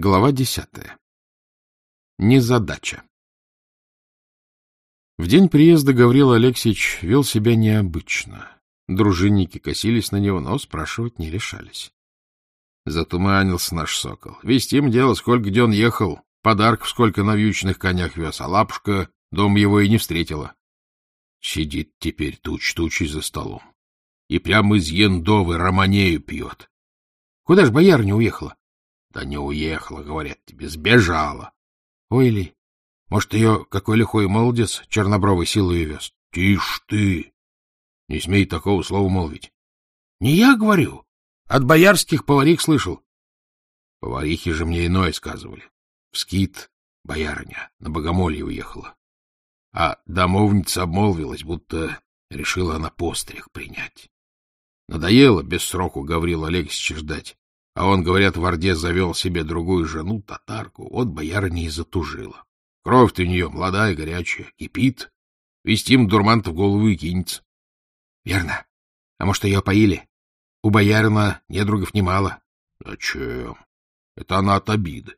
Глава десятая. Незадача. В день приезда Гаврил Алексеевич вел себя необычно. Дружинники косились на него, но спрашивать не решались. Затуманился наш сокол. Вестим дело, сколько где он ехал, подарков сколько на вьючных конях вез, а лапушка дом его и не встретила. Сидит теперь туч-тучей за столом. И прямо из Ендовы романею пьет. Куда ж боярня уехала? Да не уехала, говорят тебе, сбежала. Ой ли, может, ее какой лихой молодец чернобровой силой вез? Тише ты! Не смей такого слова молвить. Не я говорю, от боярских поварих слышал. Поварихи же мне иное сказывали. В скит боярыня на богомолье уехала. А домовница обмолвилась, будто решила она постриг принять. Надоело без сроку Гаврила Алексеевича ждать. А он, говорят, в Орде завел себе другую жену, татарку. Вот боярыня и затужила. Кровь-то у нее молодая, горячая, кипит. Вестим дурман в голову и кинется. — Верно. А может, ее поили? У боярина недругов немало. — Зачем? Это она от обиды.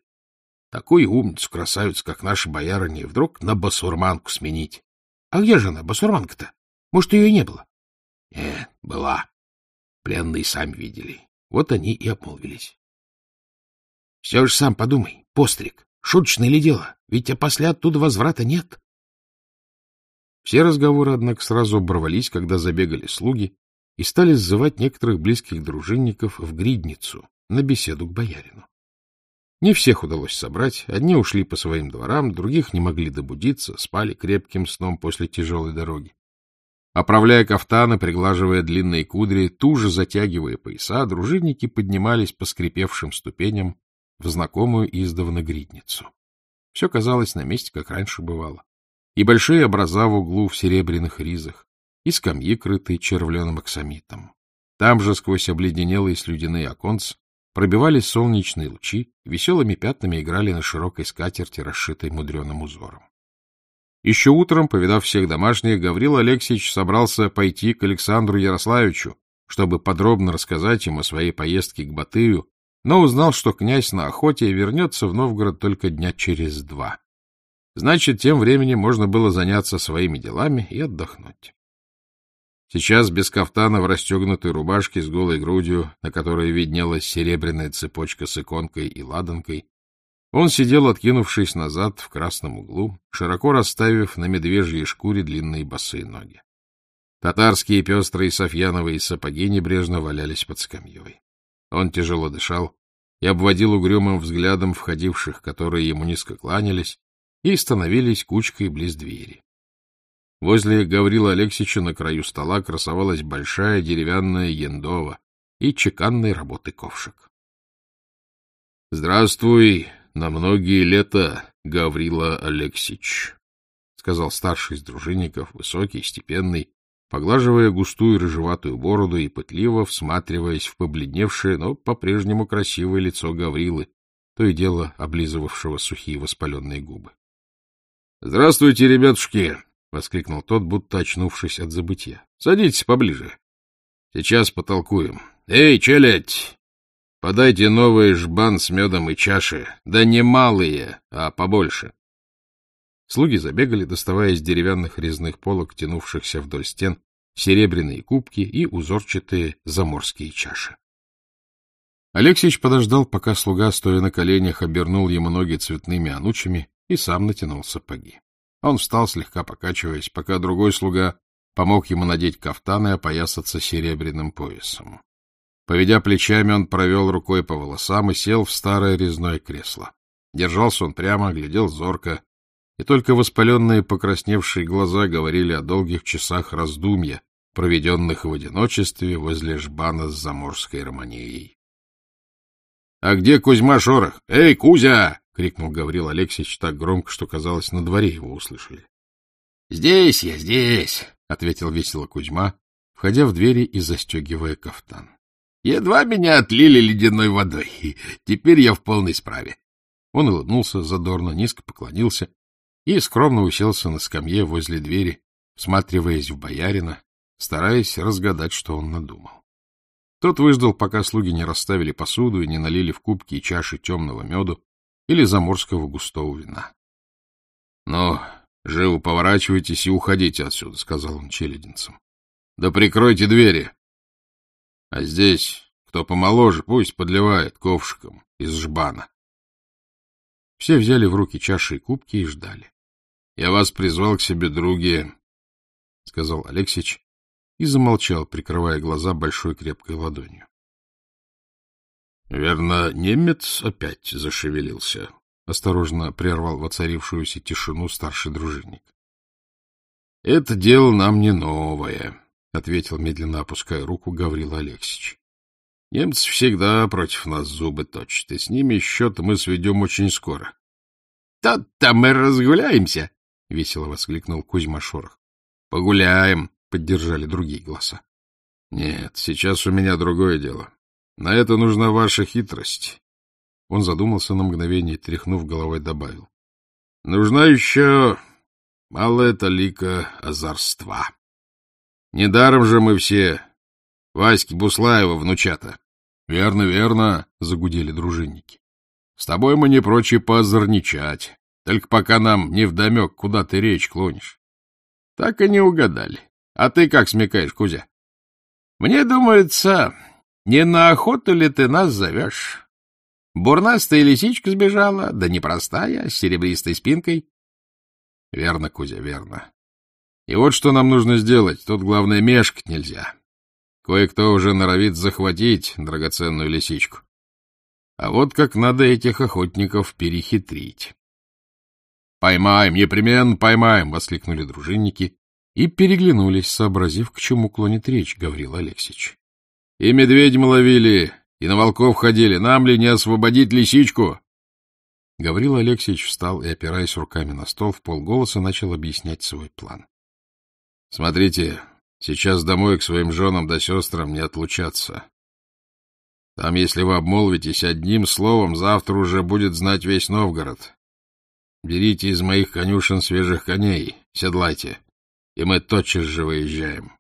Такую умницу, красавицу, как наша боярыня, вдруг на басурманку сменить. — А где же она, басурманка-то? Может, ее и не было? — Нет, была. Пленные сами видели. Вот они и обмолвились. — Все же сам подумай, постриг, шуточное ли дело? Ведь опосля оттуда возврата нет. Все разговоры, однако, сразу оборвались, когда забегали слуги и стали сзывать некоторых близких дружинников в гридницу на беседу к боярину. Не всех удалось собрать, одни ушли по своим дворам, других не могли добудиться, спали крепким сном после тяжелой дороги. Оправляя кафтаны, приглаживая длинные кудри, туже затягивая пояса, дружинники поднимались по скрипевшим ступеням в знакомую издавна гридницу. Все казалось на месте, как раньше бывало. И большие образа в углу в серебряных ризах, и скамьи, крытые червленым аксамитом. Там же, сквозь обледенелые слюдяные оконцы, пробивались солнечные лучи, веселыми пятнами играли на широкой скатерти, расшитой мудреным узором. Еще утром, повидав всех домашних, Гаврил Алексеевич собрался пойти к Александру Ярославичу, чтобы подробно рассказать ему о своей поездке к Батыю, но узнал, что князь на охоте вернется в Новгород только дня через два. Значит, тем временем можно было заняться своими делами и отдохнуть. Сейчас без кафтана в расстегнутой рубашке с голой грудью, на которой виднелась серебряная цепочка с иконкой и ладанкой, он сидел, откинувшись назад в красном углу, широко расставив на медвежьей шкуре длинные босые ноги. Татарские пестрые софьяновые сапоги небрежно валялись под скамьей. Он тяжело дышал и обводил угрюмым взглядом входивших, которые ему низко кланялись, и становились кучкой близ двери. Возле Гаврила Алексеевича на краю стола красовалась большая деревянная ендова и чеканной работы ковшик. — Здравствуй, на многие лета, Гаврила Алексич, — сказал старший из дружинников, высокий, степенный, поглаживая густую рыжеватую бороду и пытливо всматриваясь в побледневшее, но по-прежнему красивое лицо Гаврилы, то и дело облизывавшего сухие воспаленные губы. — Здравствуйте, ребятушки! — воскликнул тот, будто очнувшись от забытья. — Садитесь поближе. Сейчас потолкуем. Эй, челядь! Подайте новый жбан с медом и чаши. Да не малые, а побольше. Слуги забегали, доставая из деревянных резных полок, тянувшихся вдоль стен, серебряные кубки и узорчатые заморские чаши. Алексеич подождал, пока слуга, стоя на коленях, обернул ему ноги цветными анучами и сам натянул сапоги. Он встал, слегка покачиваясь, пока другой слуга помог ему надеть кафтан и опоясаться серебряным поясом. Поведя плечами, он провел рукой по волосам и сел в старое резное кресло. Держался он прямо, глядел зорко, и только воспаленные покрасневшие глаза говорили о долгих часах раздумья, проведенных в одиночестве возле жбана с заморской романеей. — А где Кузьма Шорох? Эй, Кузя! — крикнул Гаврил Алексеевич так громко, что, казалось, на дворе его услышали. — Здесь я, здесь! — ответил весело Кузьма, входя в двери и застегивая кафтан. Едва меня отлили ледяной водой. Теперь я в полной справе. Он улыбнулся задорно, низко поклонился и скромно уселся на скамье возле двери, всматриваясь в боярина, стараясь разгадать, что он надумал. Тот выждал, пока слуги не расставили посуду и не налили в кубки и чаши темного меду, или заморского густого вина. — Ну, живо поворачивайтесь и уходите отсюда, — сказал он челядинцам. — Да прикройте двери. А здесь, кто помоложе, пусть подливает ковшиком из жбана. Все взяли в руки чаши и кубки и ждали. — Я вас призвал к себе, други, — сказал Алексич и замолчал, прикрывая глаза большой крепкой ладонью. — Верно, немец опять зашевелился, — осторожно прервал воцарившуюся тишину старший дружинник. — Это дело нам не новое, — ответил, медленно опуская руку Гаврил Алексич. — Немцы всегда против нас зубы точат, и с ними счет мы сведем очень скоро. — Тот-то мы разгуляемся! — весело воскликнул Кузьма Шорох. — Погуляем! — поддержали другие голоса. — Нет, сейчас у меня другое дело. На это нужна ваша хитрость. Он задумался на мгновение, тряхнув головой, добавил. — Нужна еще малая талика озорства. Недаром же мы все Васьки Буслаева внучата. — Верно, верно, — загудели дружинники. — С тобой мы не прочь позорничать. Только пока нам не вдомек, куда ты речь клонишь. Так и не угадали. А ты как смекаешь, Кузя? Мне думается, не на охоту ли ты нас зовешь? Бурнастая лисичка сбежала, да не простая, с серебристой спинкой. Верно, Кузя, верно. И вот что нам нужно сделать. Тут главное мешкать нельзя. Кое-кто уже норовит захватить драгоценную лисичку. А вот как надо этих охотников перехитрить. «Поймаем, непременно поймаем!» — воскликнули дружинники и переглянулись, сообразив, к чему клонит речь, — говорил Алексич. И медведя мы ловили, и на волков ходили. Нам ли не освободить лисичку? Гаврил Алексеевич встал и, опираясь руками на стол, в полголоса начал объяснять свой план. — Смотрите, сейчас домой к своим женам да сестрам не отлучаться. Там, если вы обмолвитесь одним словом, завтра уже будет знать весь Новгород. Берите из моих конюшен свежих коней, седлайте, и мы тотчас же выезжаем.